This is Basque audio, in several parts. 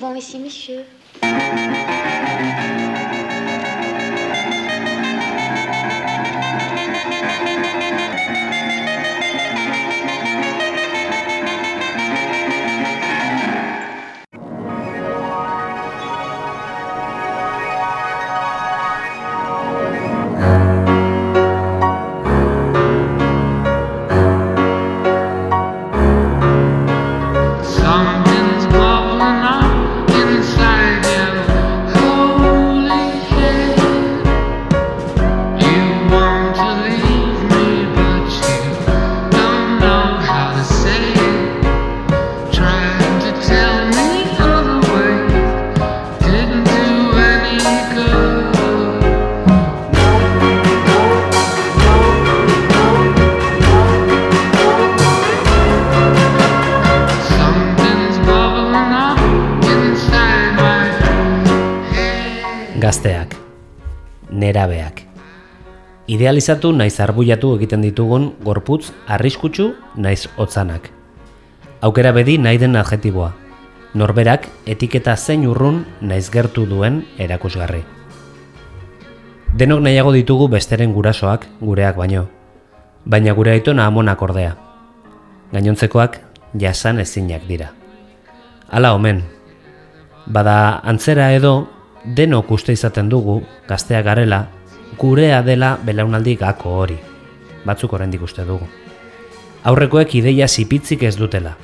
souvent ici, monsieur. Idealizatu naiz arbuiatu egiten ditugun gorputz arriskutsu naiz hotzanak. Aukera bedi nahi den adjetiboa. Norberak etiketa zein urrun naiz gertu duen erakusgarri. Denok nahiago ditugu besteren gurasoak, gureak baino. Baina gure aitona amonak ordea. Gainontzekoak jasan ezinak dira. Hala omen, Bada antzera edo denok uste izaten dugu gaztea garela gurea dela belaunaldi gako hori. Batzuk oraindik uste dugu. Aurrekoek ideia zipitzik ez dutela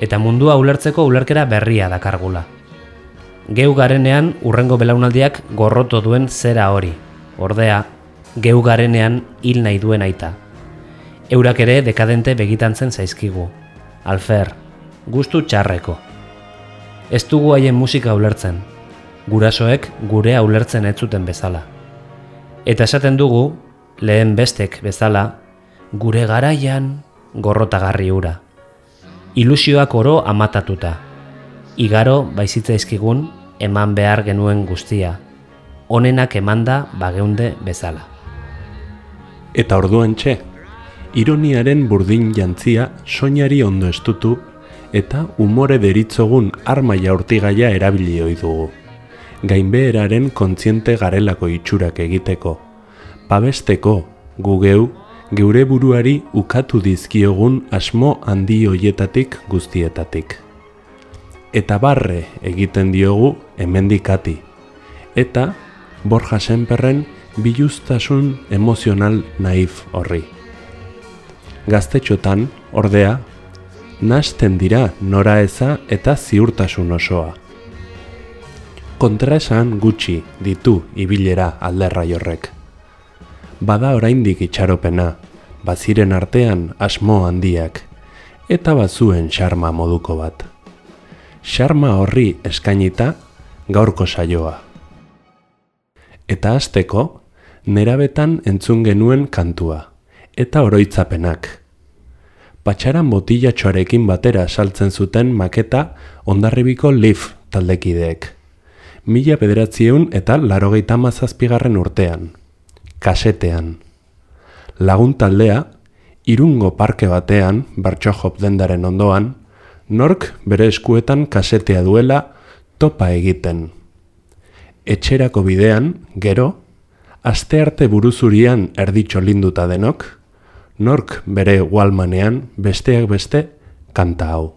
eta mundua ulertzeko ulerkera berria dakargula. Geu garenean urrengo belaunaldiak gorroto duen zera hori. Ordea, geu garenean hil nahi duen aita. Eurak ere dekadente begitantzen zaizkigu. Alfer, gustu txarreko. Ez dugu haien musika ulertzen, gurasoek gurea ulertzen ez zuten bezala. Eta esaten dugu, lehen bestek bezala, gure garaian gorrotagarri ura. Ilusioak oro amatatuta. Igaro baizitzaizkigun eman behar genuen guztia. Honenak emanda bageunde bezala. Eta orduan txe, ironiaren burdin jantzia soinari ondo estutu eta umore deritzogun arma jaurtigaia erabili ohi dugu. Gainbeheraren kontziente garelako itxurak egiteko, babesteko, gugeu, geure buruari ukatu dizkiogun asmo handi hoietatik guztietatik. Eta barre egiten diogu hemendikati. Eta Borja Senperren biluztasun emozional naif horri. Gaztetxotan, ordea, nasten dira nora eza eta ziurtasun osoa. Kontraesan gutxi ditu ibilera alderra jorrek. Bada oraindik itxaropena, baziren artean asmo handiak, eta bazuen xarma moduko bat. Xarma horri eskainita gaurko saioa. Eta hasteko nerabetan entzun genuen kantua, eta oroitzapenak. Patxaran botilatxoarekin batera saltzen zuten maketa ondarribiko Leaf taldekideek. Mila bederatzieun eta larogeita mazazpigarren urtean. Kasetean. Lagun taldea, irungo parke batean, Bartxojop dendaren ondoan, nork bere eskuetan kasetea duela topa egiten. Etxerako bidean, gero, astearte buruzurian erditxo linduta denok, nork bere walmanean besteak beste kanta hau.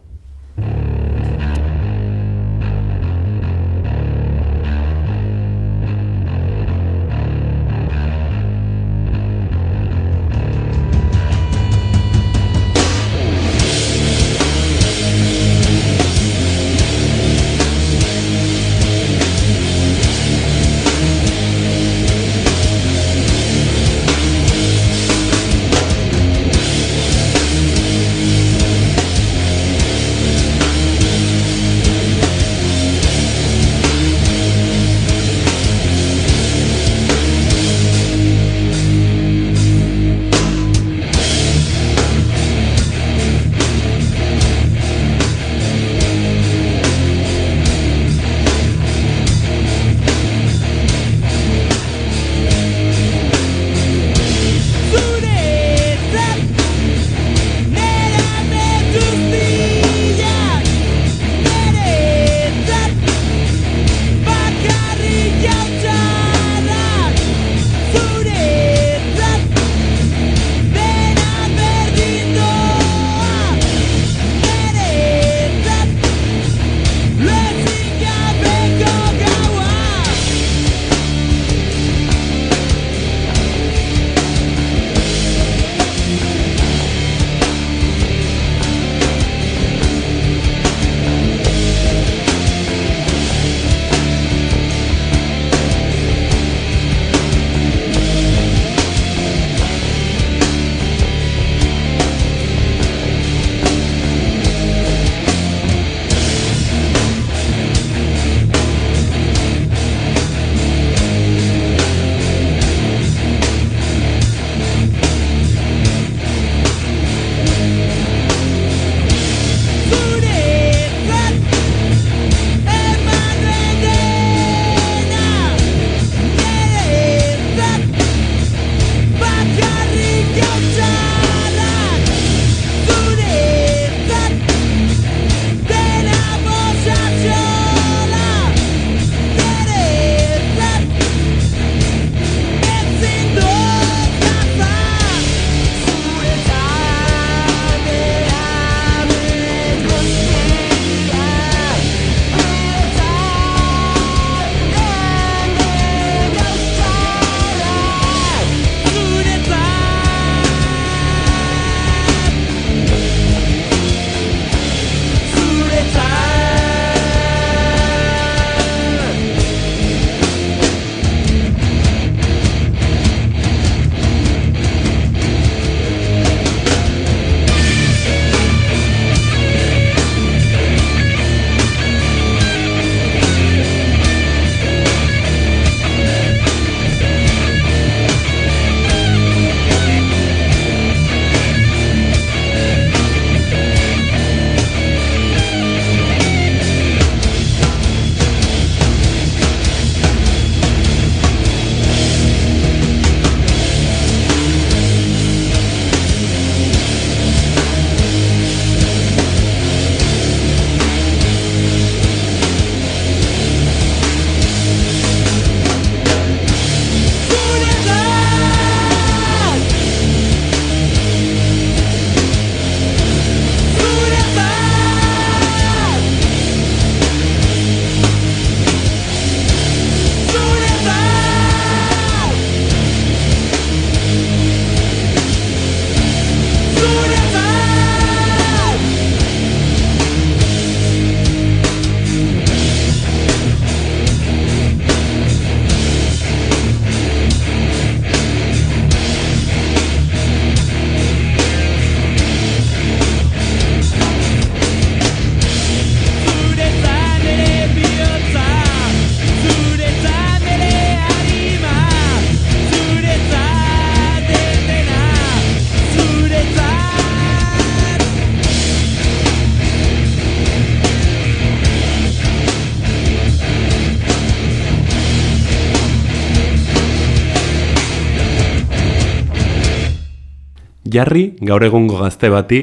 Jarri gaur egungo gazte bati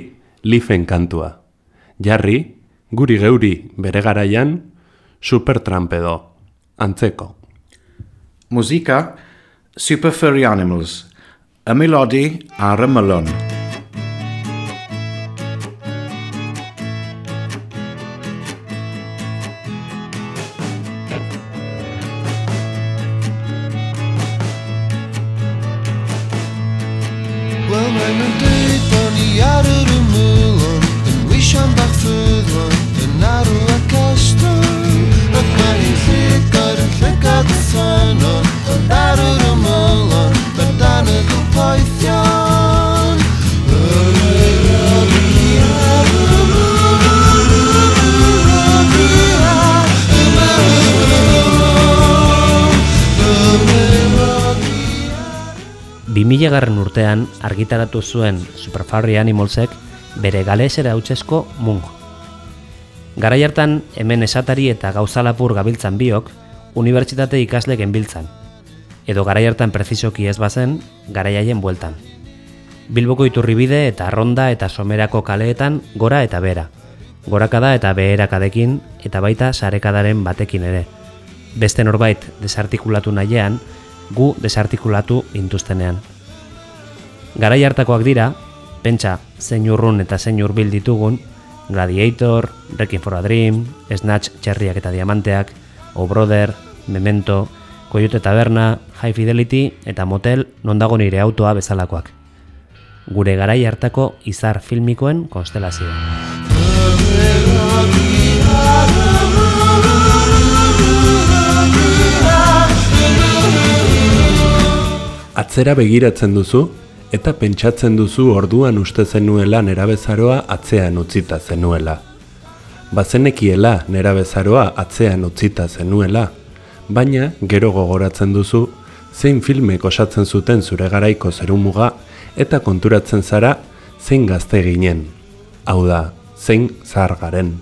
lifen kantua. Jarri, guri geuri bere garaian, supertramp edo, antzeko. Musika, Super Furry Animals, y melodi ar y melon. Urtean argitaratu zuen Superfurry Animalsek bere galesera hautsezko mung. Garai hartan hemen esatari eta gauzalapur gabiltzan biok, unibertsitate ikasle genbiltzan. Edo garai hartan prezisoki ez bazen, garaiaien bueltan. Bilboko iturribide eta ronda eta somerako kaleetan gora eta bera. Gorakada eta beherakadekin eta baita sarekadaren batekin ere. Beste norbait desartikulatu nahian, gu desartikulatu intuztenean. Garai hartakoak dira, pentsa zein urrun eta zein urbil ditugun, Gladiator, Requiem for a Dream, Snatch txerriak eta diamanteak, O Brother, Memento, Coyote Taberna, High Fidelity eta Motel non dago nire autoa bezalakoak. Gure garai hartako izar filmikoen konstelazioa. Atzera begiratzen duzu eta pentsatzen duzu orduan uste zenuela nerabezaroa atzean utzita zenuela. Bazenekiela nerabezaroa atzean utzita zenuela, baina gero gogoratzen duzu zein filmek osatzen zuten zure garaiko zerumuga eta konturatzen zara zein gazte ginen. Hau da, zein zahar garen.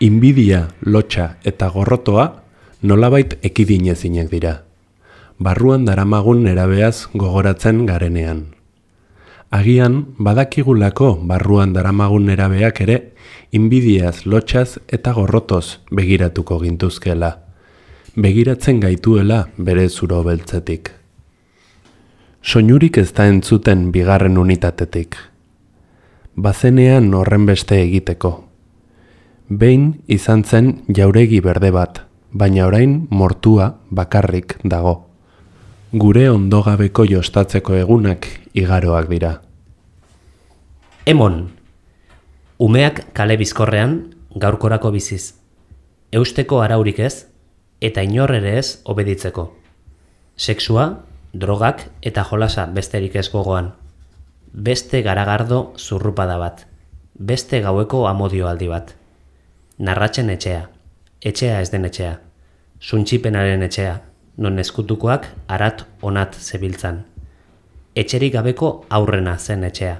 Inbidia, lotxa eta gorrotoa nolabait ekidinezinak dira. Barruan daramagun nerabeaz gogoratzen garenean. Agian badakigulako barruan daramagun nerabeak ere inbidiaz, lotxaz eta gorrotoz begiratuko gintuzkela. Begiratzen gaituela bere zuro beltzetik. Soinurik ez da entzuten bigarren unitatetik. Bazenean horren beste egiteko. Behin izan zen jauregi berde bat, baina orain mortua bakarrik dago. Gure ondogabeko jostatzeko egunak igaroak dira. Emon, umeak kale bizkorrean gaurkorako biziz. Eusteko araurik ez, eta inor ere ez obeditzeko. Sexua, drogak eta jolasa besterik ez gogoan. Beste garagardo zurrupada bat. Beste gaueko amodio aldi bat. Narratzen etxea. Etxea ez den etxea. Suntxipenaren etxea, non eskutukoak arat onat zebiltzan. Etxerik gabeko aurrena zen etxea.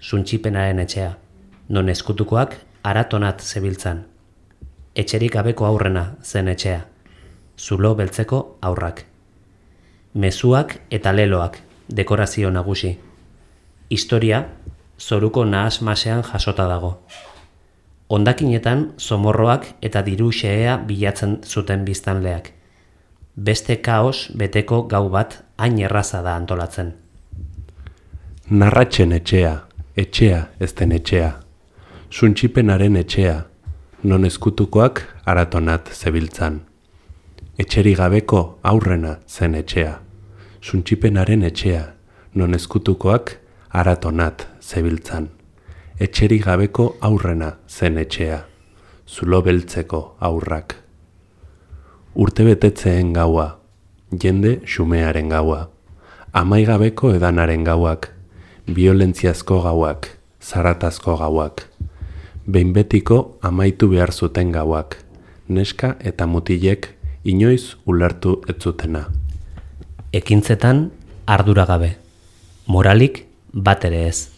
Suntxipenaren etxea, non eskutukoak arat onat zebiltzan. Etxerik gabeko aurrena zen etxea. Zulo beltzeko aurrak. Mezuak eta leloak, dekorazio nagusi. Historia, zoruko nahasmasean jasota dago. Ondakinetan somorroak eta diru xehea bilatzen zuten biztanleak. Beste kaos beteko gau bat hain erraza da antolatzen. Narratzen etxea, etxea ez den etxea. Suntxipenaren etxea, non eskutukoak aratonat zebiltzan. Etxeri gabeko aurrena zen etxea. Suntxipenaren etxea, non eskutukoak aratonat zebiltzan. Etxeri gabeko aurrena zen etxea, zulo beltzeko aurrak. Urte betetzeen gaua, jende xumearen gaua, amaigabeko edanaren gauak, violentziazko gauak, zaratazko gauak, behin betiko amaitu behar zuten gauak, neska eta mutilek inoiz ulertu ez zutena. Ekintzetan arduragabe. Moralik bat ere ez.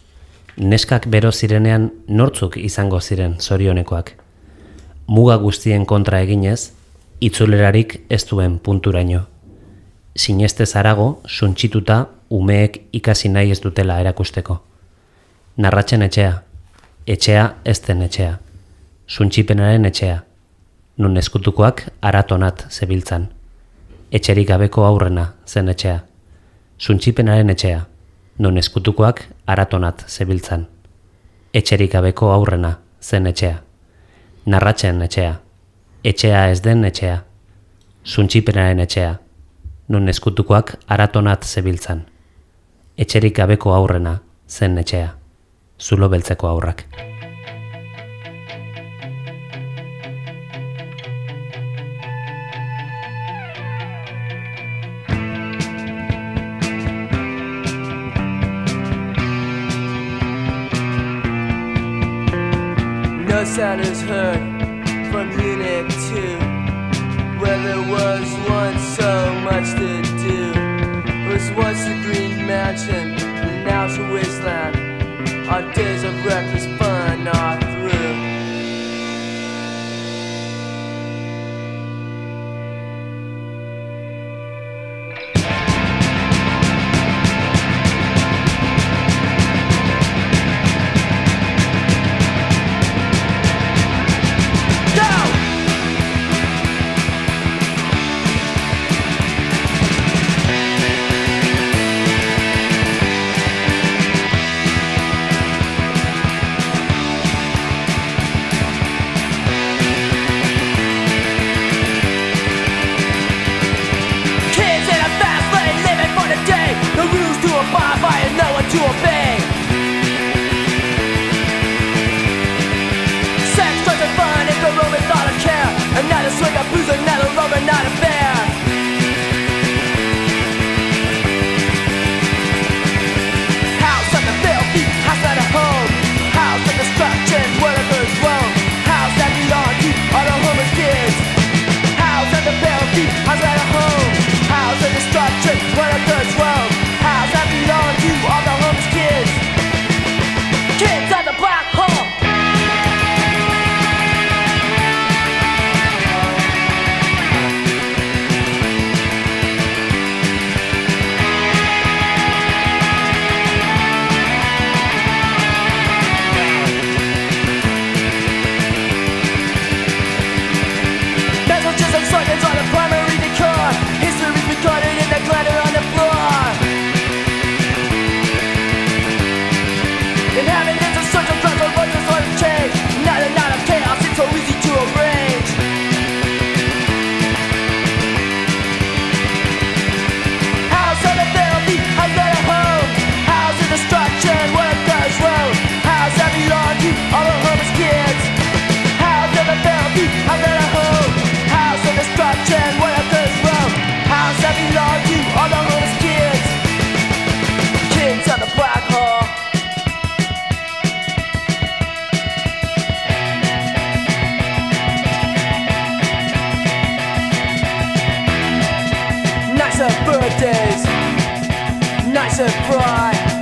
Neskak bero zirenean nortzuk izango ziren zorionekoak. Muga guztien kontra eginez, itzulerarik ez duen punturaino. Sineste zarago, suntxituta, umeek ikasi nahi ez dutela erakusteko. Narratzen etxea, etxea ez den etxea. Suntxipenaren etxea, nun eskutukoak aratonat zebiltzan. Etxerik gabeko aurrena zen etxea. Suntxipenaren etxea, non eskutukoak aratonat zebiltzan. Etxerik gabeko aurrena zen etxea. Narratzen etxea, etxea ez den etxea. Suntxipenaren etxea, non eskutukoak aratonat zebiltzan. Etxerik gabeko aurrena zen etxea. Zulo beltzeko aurrak. Sound is heard from Unit 2 Where there was once so much to do. It was once a green mansion And now a wasteland Our days of reckless Nights of birthdays, nights of pride,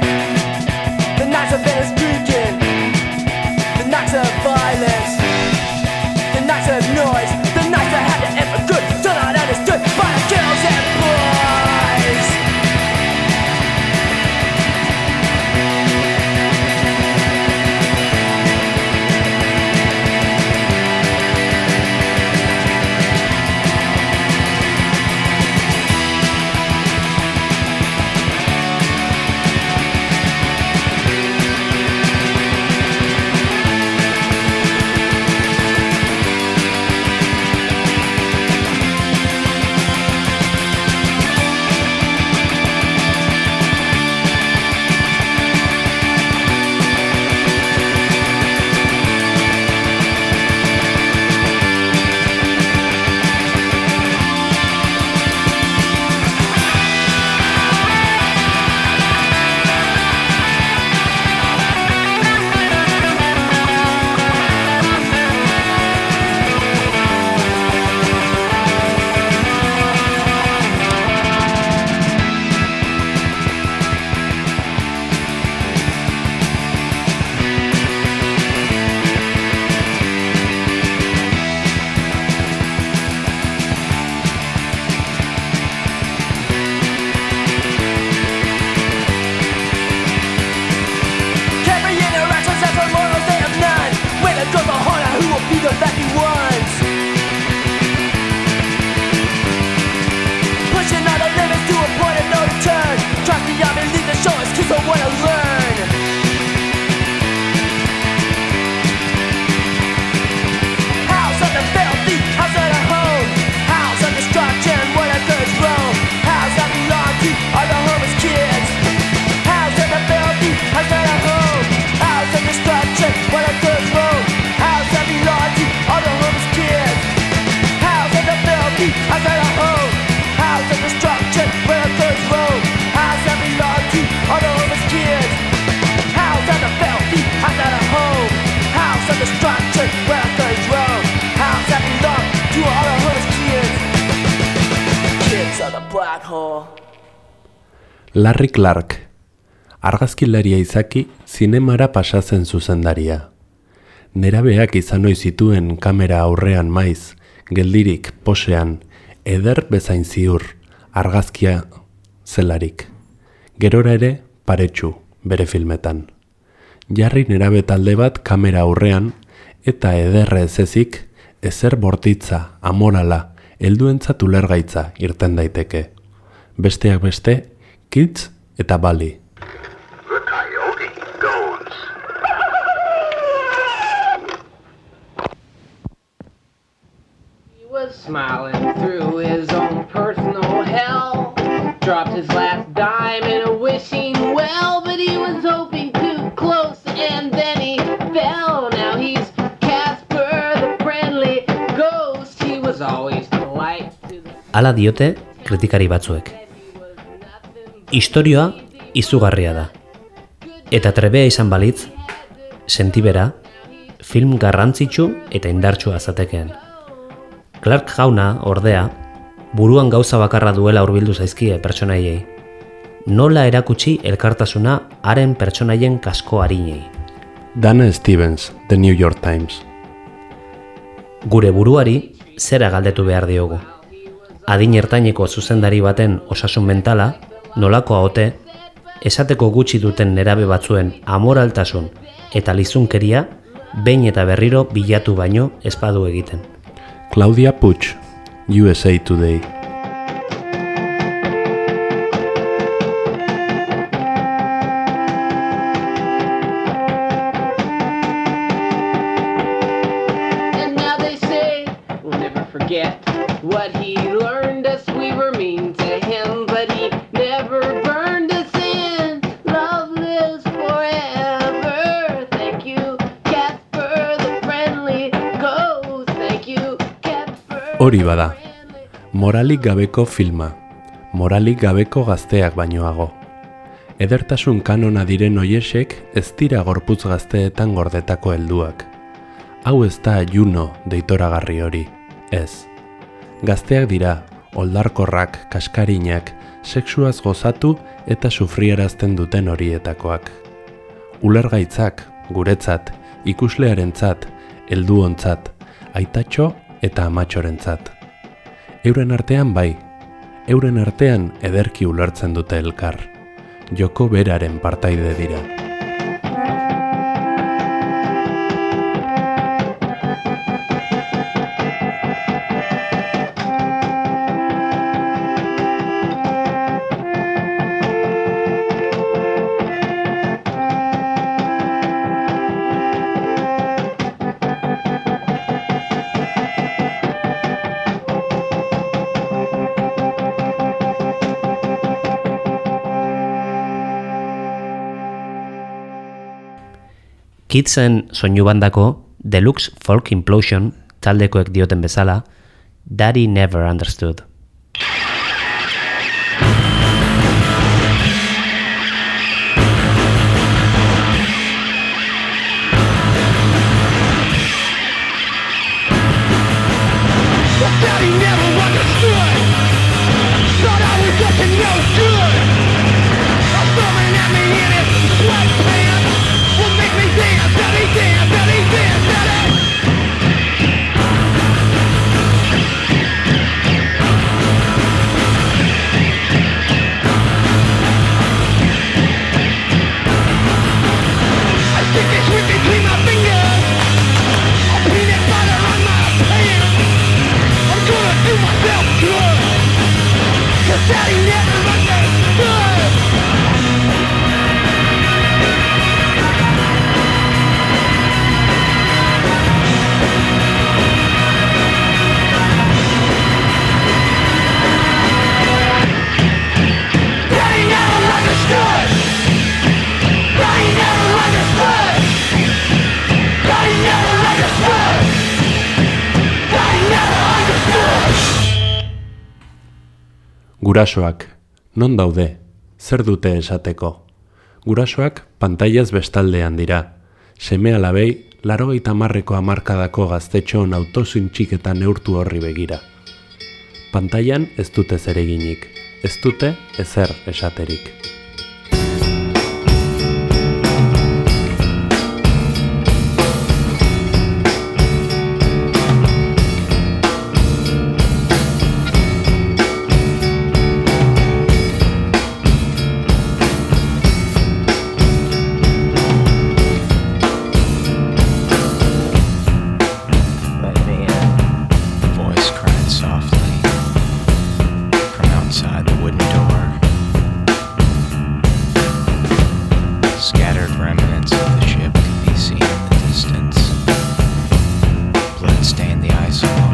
Larry Clark, argazkilaria izaki zinemara pasatzen zuzendaria. Nerabeak izan ohi zituen kamera aurrean maiz, geldirik, posean, eder bezain ziur, argazkia zelarik. Gerora ere, paretsu, bere filmetan. Jarri nerabe talde bat kamera aurrean, eta ederre ez ezik, ezer bortitza, amorala, helduentzat ulergaitza irten daiteke. Besteak beste, kids eta bali. The coyote goes. He was smiling through his own personal hell. Dropped his last dime in a wishing well, but he was hoping too close and then he fell. Now he's Casper the friendly ghost. He was always polite to the Hala diote kritikari batzuek. Istorioa izugarria da. Eta trebea izan balitz, sentibera, film garrantzitsu eta indartsua zatekeen. Clark jauna, ordea, buruan gauza bakarra duela hurbildu zaizkie pertsonaiei. Nola erakutsi elkartasuna haren pertsonaien kasko harinei. Dana Stevens, The New York Times. Gure buruari zera galdetu behar diogu. Adin ertaineko zuzendari baten osasun mentala, nolakoa ote, esateko gutxi duten nerabe batzuen amoraltasun eta lizunkeria behin eta berriro bilatu baino espadu egiten. Claudia Puig, USA Today. Hori bada, moralik gabeko filma, moralik gabeko gazteak bainoago. Edertasun kanona diren oiesek ez dira gorputz gazteetan gordetako helduak. Hau ez da Juno deitoragarri hori, ez. Gazteak dira, oldarkorrak, kaskarinak, sexuaz gozatu eta sufriarazten duten horietakoak. Ulergaitzak, guretzat, ikuslearentzat, helduontzat, aitatxo eta amatxorentzat. Euren artean bai, euren artean ederki ulertzen dute elkar. Joko beraren partaide dira. Kidsen soinu bandako Deluxe Folk Implosion taldekoek dioten bezala, Daddy never understood. Gurasoak, non daude? Zer dute esateko? Gurasoak pantailaz bestaldean dira. Seme alabei, larogeita marreko amarkadako gaztetxoon autozintxik eta neurtu horri begira. Pantailan ez dute zereginik, ez dute ezer esaterik. stay in the ice.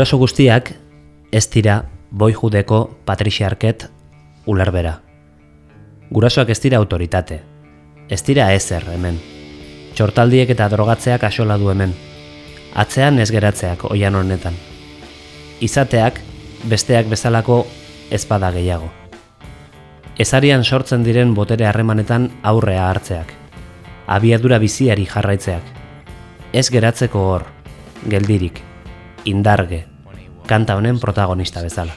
Guraso guztiak ez dira boyhoodeko Patricia Arquette ulerbera. Gurasoak ez dira autoritate. Ez dira ezer hemen. Txortaldiek eta drogatzeak asola du hemen. Atzean ez geratzeak oian honetan. Izateak besteak bezalako ezpada gehiago. Ezarian sortzen diren botere harremanetan aurrea hartzeak. Abiadura biziari jarraitzeak. Ez geratzeko hor, geldirik, indarge, kanta honen protagonista bezala.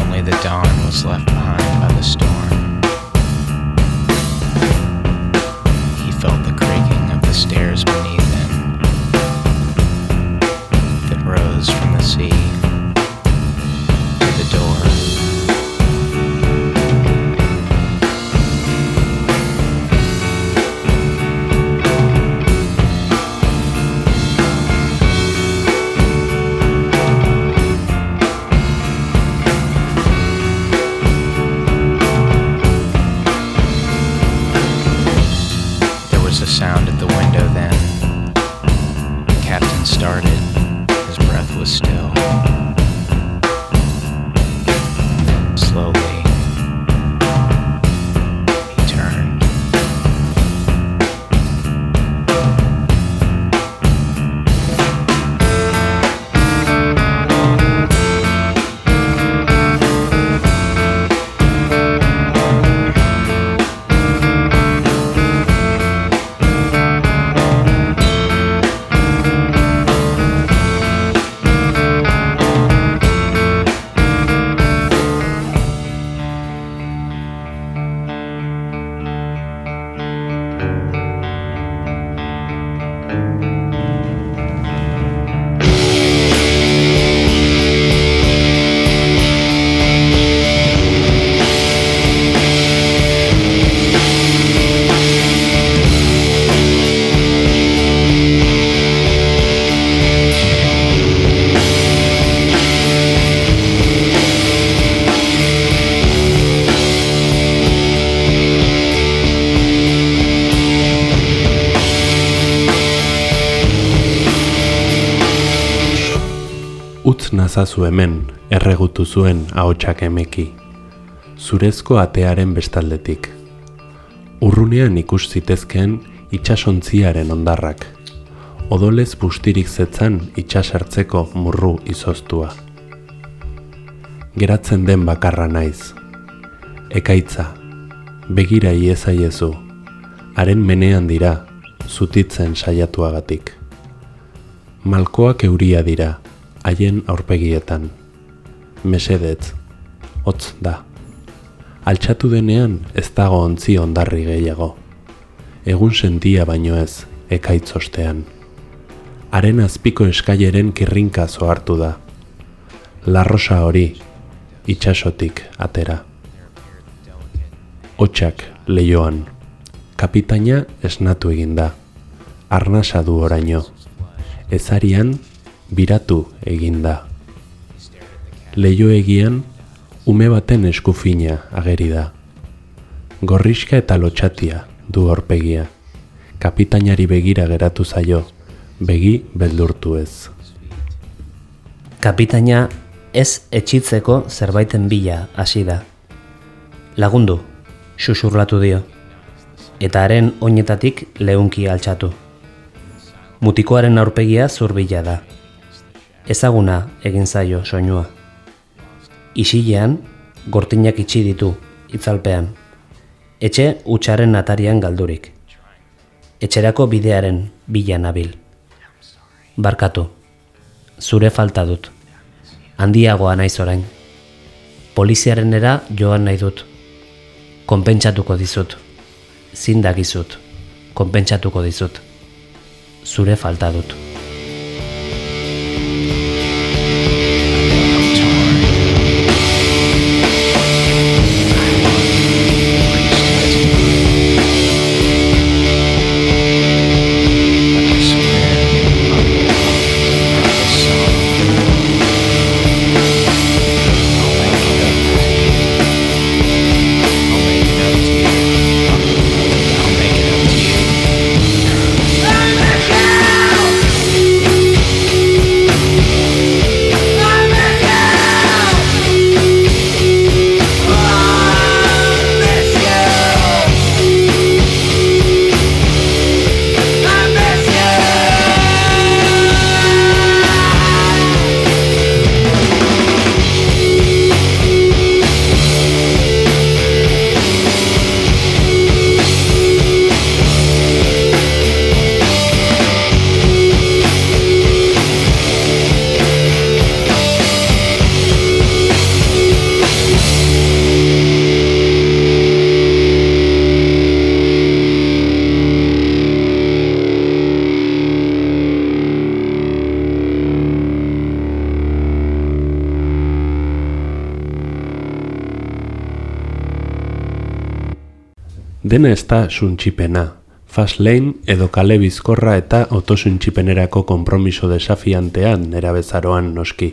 Only the dawn was left behind by the storm. He felt Nazazu hemen, erregutu zuen ahotsak emeki. Zurezko atearen bestaldetik. Urrunean ikus zitezkeen itsasontziaren ondarrak. Odolez bustirik zetzan itxasartzeko murru izoztua. Geratzen den bakarra naiz. Ekaitza, begira iezaiezu, haren menean dira, zutitzen saiatuagatik. Malkoak euria dira, haien aurpegietan. Mesedetz, hotz da. Altxatu denean ez dago ontzi ondarri gehiago. Egun sentia baino ez, ekaitz ostean. Haren azpiko eskaileren kirrinka zohartu da. Larrosa hori, itxasotik atera. Hotxak leioan. Kapitaina esnatu egin da. Arnasa du oraino. Ezarian biratu egin da. Leio egian, ume baten eskufina ageri da. Gorriska eta lotxatia du horpegia. Kapitainari begira geratu zaio, begi beldurtu ez. Kapitaina ez etxitzeko zerbaiten bila hasi da. Lagundu, xuxurlatu dio, eta haren oinetatik leunki altxatu. Mutikoaren aurpegia zurbila da. Ezaguna egin zaio soinua. Isilean, gortinak itxi ditu, itzalpean. Etxe utxaren atarian galdurik. Etxerako bidearen bila nabil. Barkatu, zure falta dut. Handiagoa naiz orain. Poliziarenera joan nahi dut. Konpentsatuko dizut. Zindagizut. Konpentsatuko dizut. Zure falta dut. Dena ez da suntxipena, fast lane edo kale bizkorra eta otosuntxipenerako konpromiso desafiantean nerabezaroan noski.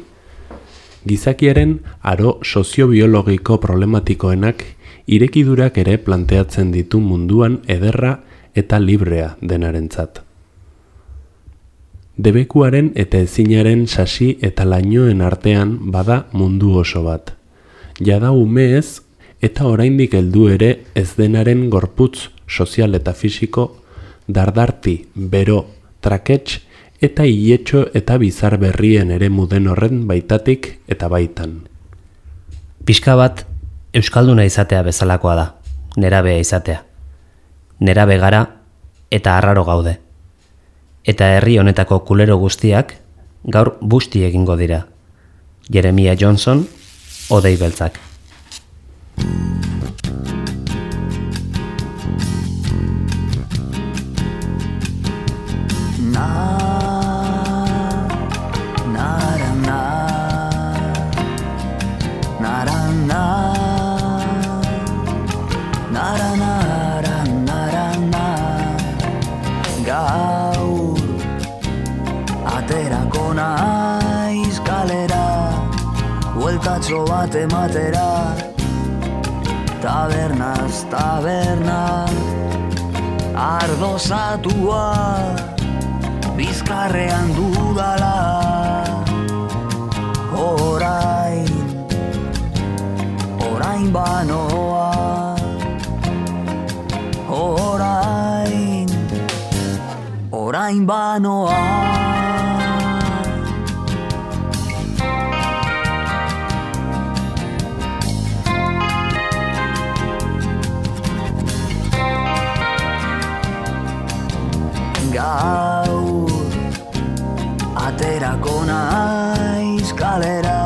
Gizakiaren aro soziobiologiko problematikoenak irekidurak ere planteatzen ditu munduan ederra eta librea denarentzat. Debekuaren eta ezinaren sasi eta lainoen artean bada mundu oso bat. Jada umeez eta oraindik heldu ere ez denaren gorputz sozial eta fisiko dardarti, bero, trakets eta hietxo eta bizar berrien ere muden horren baitatik eta baitan. Pixka bat, Euskalduna izatea bezalakoa da, nerabea izatea. Nerabe gara eta arraro gaude. Eta herri honetako kulero guztiak gaur busti egingo dira. Jeremia Johnson, Odei Beltzak. Na, bat ematera, tabernaz, taberna, ardo zatua, bizkarrean dudala. Orain, orain banoa. Orain, orain banoa Gaur, aterako naiz kalera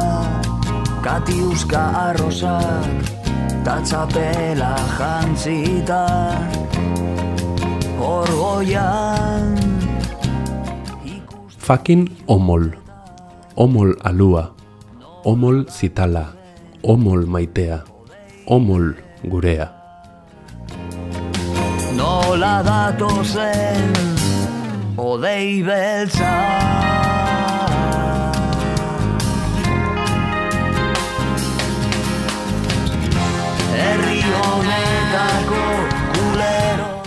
Katiuska arrosak, ta txapela jantzita. Orgoian, Fakin omol, omol alua, omol zitala, omol maitea, omol gurea. nola datozen Odei beltza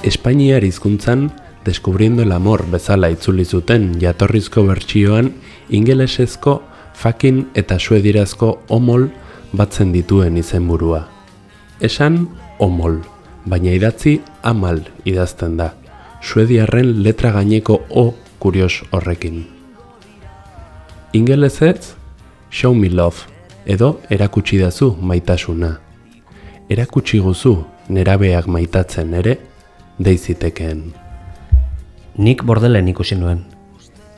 Espainiar hizkuntzan Descubriendo el amor bezala itzuli zuten jatorrizko bertsioan ingelesezko fakin eta suedirazko omol batzen dituen izenburua. Esan omol, baina idatzi amal idazten da. Suediarren letra gaineko o kurios horrekin. Ingelezez, show me love, edo erakutsi dazu maitasuna. Erakutsi guzu nerabeak maitatzen ere, deizitekeen. Nik bordelen ikusi nuen.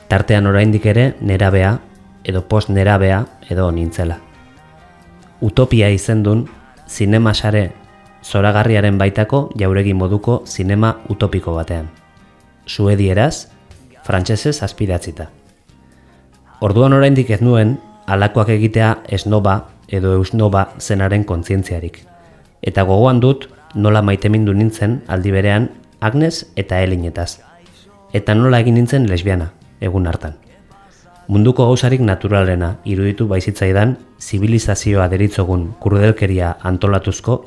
Tartean oraindik ere nerabea edo post nerabea edo nintzela. Utopia izendun zinema sare zoragarriaren baitako jauregi moduko zinema utopiko batean. Suedieraz, frantsesez azpidatzita. Orduan oraindik ez nuen alakoak egitea esnoba edo eusnoba zenaren kontzientziarik. Eta gogoan dut nola maitemindu nintzen aldi berean Agnes eta Elinetaz. Eta nola egin nintzen lesbiana, egun hartan. Munduko gauzarik naturalena iruditu baizitzaidan zibilizazioa deritzogun kurdelkeria antolatuzko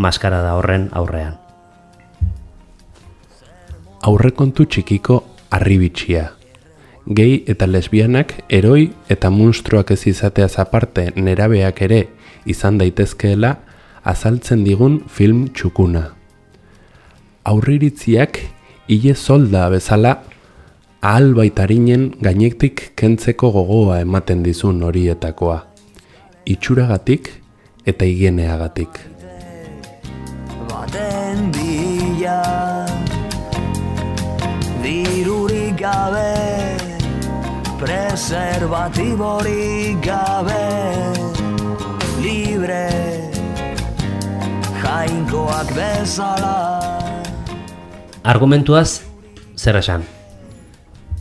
maskara da horren aurrean. aurrekontu txikiko arribitxia. Gei eta lesbianak eroi eta munstruak ez izateaz aparte nerabeak ere izan daitezkeela azaltzen digun film txukuna. Aurriritziak hile solda bezala ahal baitarinen gainetik kentzeko gogoa ematen dizun horietakoa. Itxuragatik eta higieneagatik. Baten bila Dirurik gabe Preservatiborik gabe Libre Jainkoak bezala Argumentuaz, zer esan?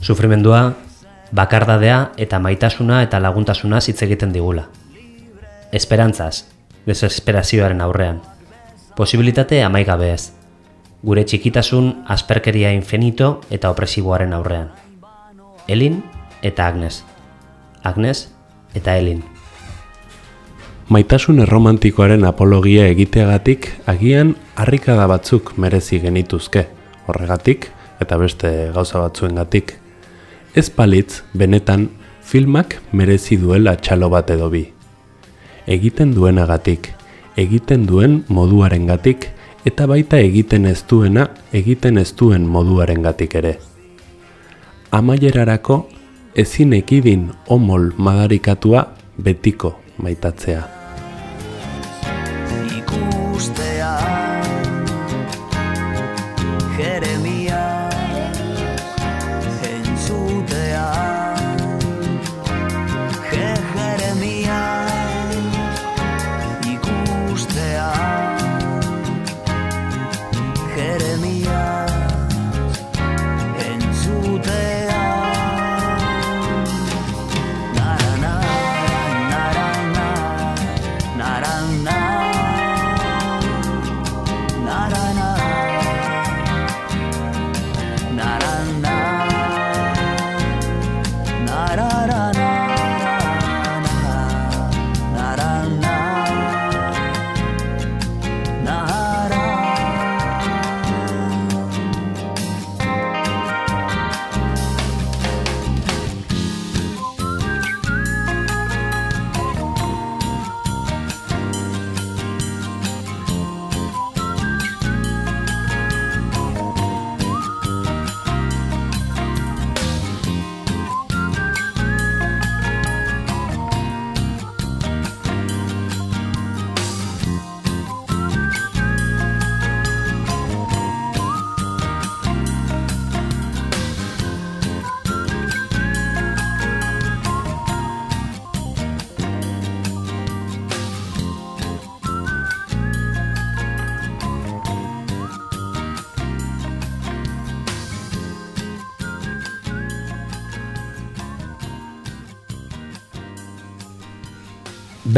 Sufrimendua, bakardadea eta maitasuna eta laguntasuna hitz egiten digula. Esperantzaz, desesperazioaren aurrean. Posibilitate amaigabe ez. gure txikitasun asperkeria infinito eta opresiboaren aurrean. Elin eta Agnes. Agnes eta Elin. Maitasun erromantikoaren apologia egiteagatik agian harrikada batzuk merezi genituzke. Horregatik eta beste gauza batzuengatik. Ez palitz benetan filmak merezi duela txalo bat edo bi. Egiten duenagatik, egiten duen moduarengatik eta baita egiten ez duena egiten ez duen moduarengatik ere. Amaierarako ezin ekidin omol madarikatua betiko maitatzea.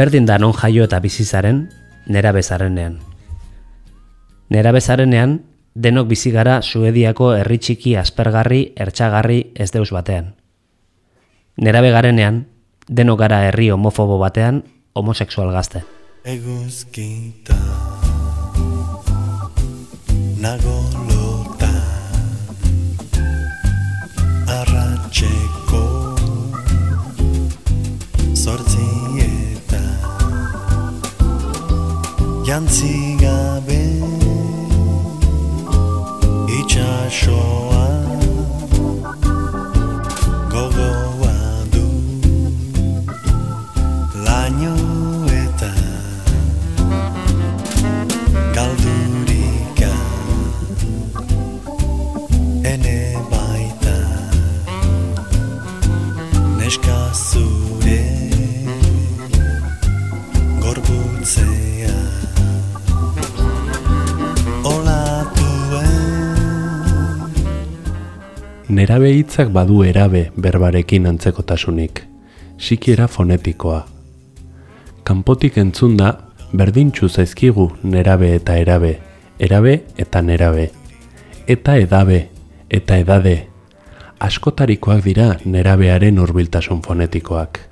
Berdin da non jaio eta bizizaren, nera bezarenean. Nera bezarenean, denok bizi gara Suediako herri txiki aspergarri, ertsagarri ez deus batean. Nera begarenean, denok gara herri homofobo batean, homosexual gazte. Eguzkita Nagolota Arratxeko Zortzieta Jantzi gabe Itxasoa Nerabe hitzak badu erabe berbarekin antzekotasunik, sikiera fonetikoa. Kanpotik entzun da, berdintxu zaizkigu nerabe eta erabe, erabe eta nerabe, eta edabe, eta edade, askotarikoak dira nerabearen hurbiltasun fonetikoak.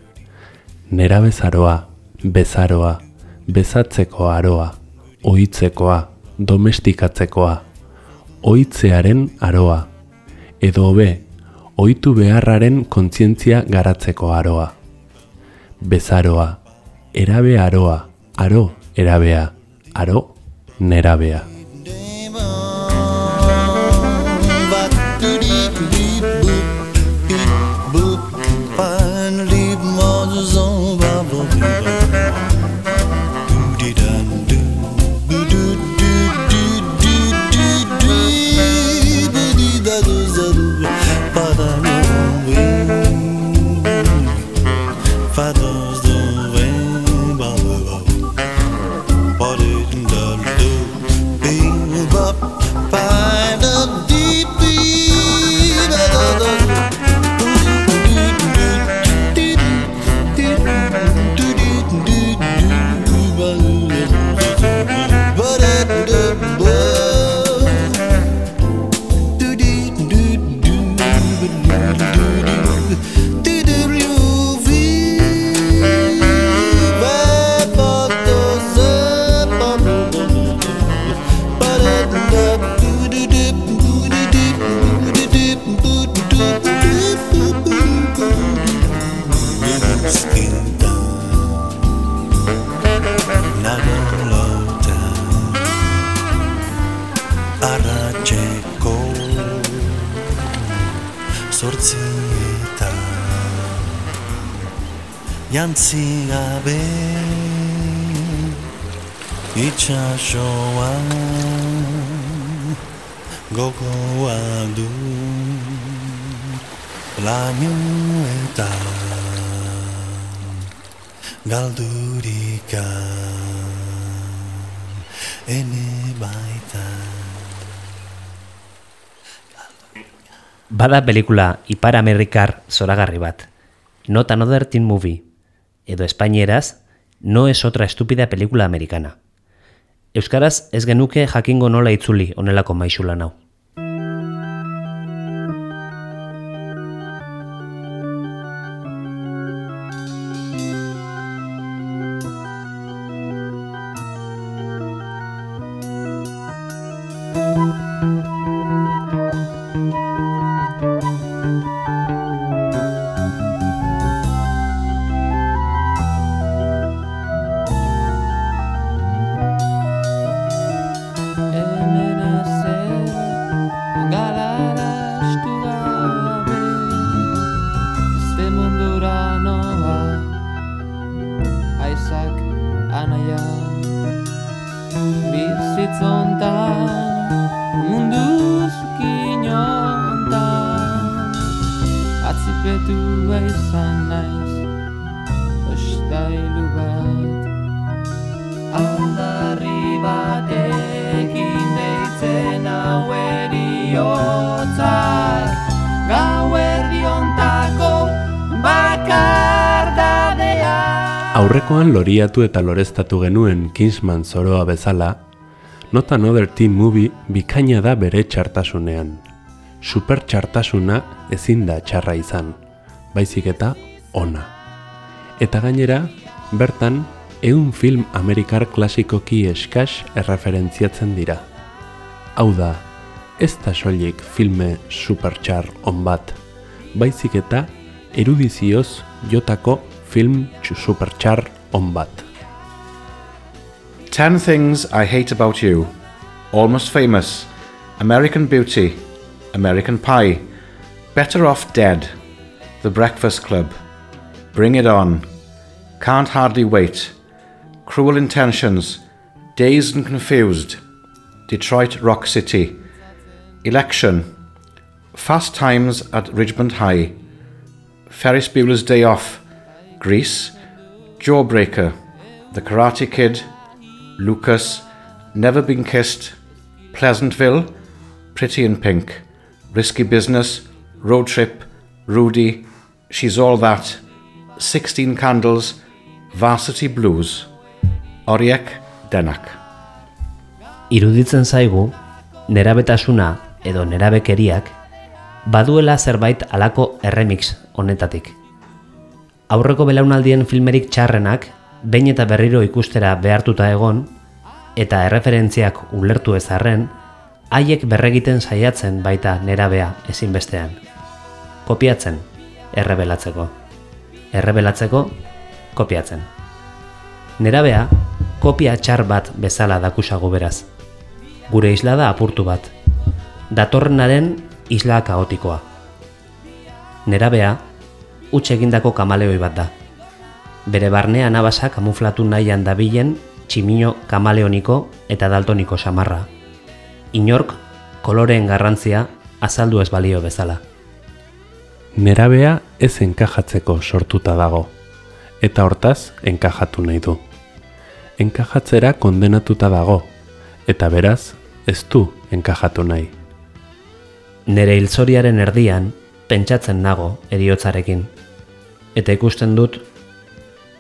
Nerabe zaroa, bezaroa, bezatzeko aroa, oitzekoa, domestikatzekoa, oitzearen aroa, edo hobe, ohitu beharraren kontzientzia garatzeko aroa. Bezaroa, erabe aroa, aro erabea, aro nerabea. Bada pelikula Ipar Amerikar zoragarri bat. Not Another Teen Movie. Edo espainieraz, No es otra estúpida pelikula americana. Euskaraz ez genuke jakingo nola itzuli onelako maixula nau. Loriatu eta loreztatu genuen Kingsman zoroa bezala, Not Another Teen Movie bikaina da bere txartasunean. Super txartasuna ezin da txarra izan, baizik eta ona. Eta gainera, bertan, ehun film amerikar klasikoki eskas erreferentziatzen dira. Hau da, ez da soilik filme supertxar on bat, baizik eta erudizioz jotako film txu- supertxar on bat. Ten Things I Hate About You, Almost Famous, American Beauty, American Pie, Better Off Dead, The Breakfast Club, Bring It On, Can't Hardly Wait, Cruel Intentions, Dazed and Confused, Detroit Rock City, Election, Fast Times at Ridgemont High, Ferris Bueller's Day Off, Grease, Jawbreaker, The Karate Kid, Lucas, Never Been Kissed, Pleasantville, Pretty in Pink, Risky Business, Road Trip, Rudy, She's All That, 16 Candles, Varsity Blues, Oriek Denak. Iruditzen zaigu, nerabetasuna edo nerabekeriak baduela zerbait alako erremix honetatik. Aurreko belaunaldien filmerik txarrenak behin eta berriro ikustera behartuta egon eta erreferentziak ulertu ezarren, haiek berregiten saiatzen baita nerabea ezinbestean. Kopiatzen, errebelatzeko. Errebelatzeko, kopiatzen. Nerabea, kopia txar bat bezala dakusago beraz. Gure isla da apurtu bat. Datorrenaren isla kaotikoa. Nerabea, huts egindako kamaleoi bat da. Bere barnea anabasa kamuflatu nahian dabilen tximino kamaleoniko eta daltoniko samarra. Inork, koloreen garrantzia azaldu ez balio bezala. Nerabea ez enkajatzeko sortuta dago, eta hortaz enkajatu nahi du. Enkajatzera kondenatuta dago, eta beraz ez du enkajatu nahi. Nere hilzoriaren erdian pentsatzen nago eriotzarekin. Eta ikusten dut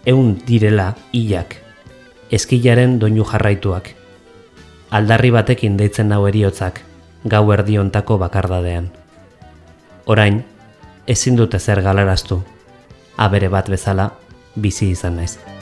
eun direla hilak, eskilaren doinu jarraituak. Aldarri batekin deitzen nau eriotzak, gau erdiontako bakardadean. Orain, ezin dut ezer galaraztu, abere bat bezala bizi izan naiz.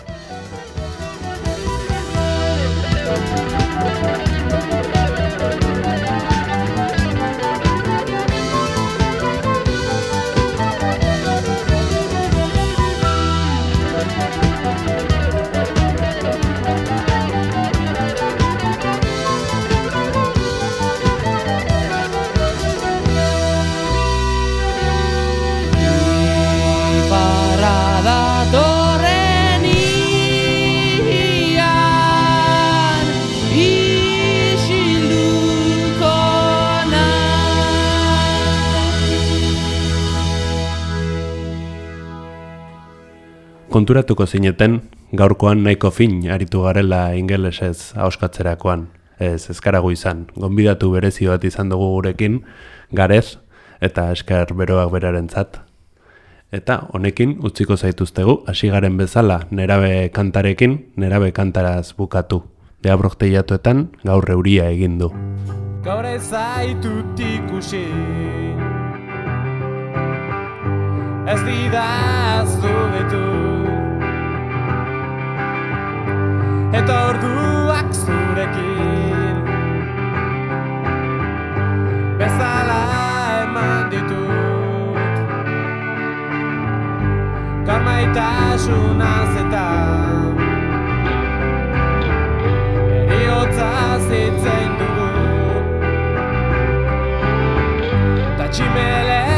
Konturatuko zineten, gaurkoan nahiko fin aritu garela ingelesez ahoskatzerakoan. Ez, ezkaragu izan, gonbidatu berezi bat izan dugu gurekin, garez, eta esker beroak berarentzat. Eta honekin utziko zaituztegu, hasi garen bezala nerabe kantarekin, nerabe kantaraz bukatu. Deabrok teiatuetan gaur euria egin du. Gaur ez ikusi Ez didaztu betu Eta orduak zurekin. Bezala eman ditut. Gaur maitasunaz eta Eriotza zitzen dugu. Ta tximeleta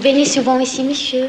Vous venez souvent ici, monsieur?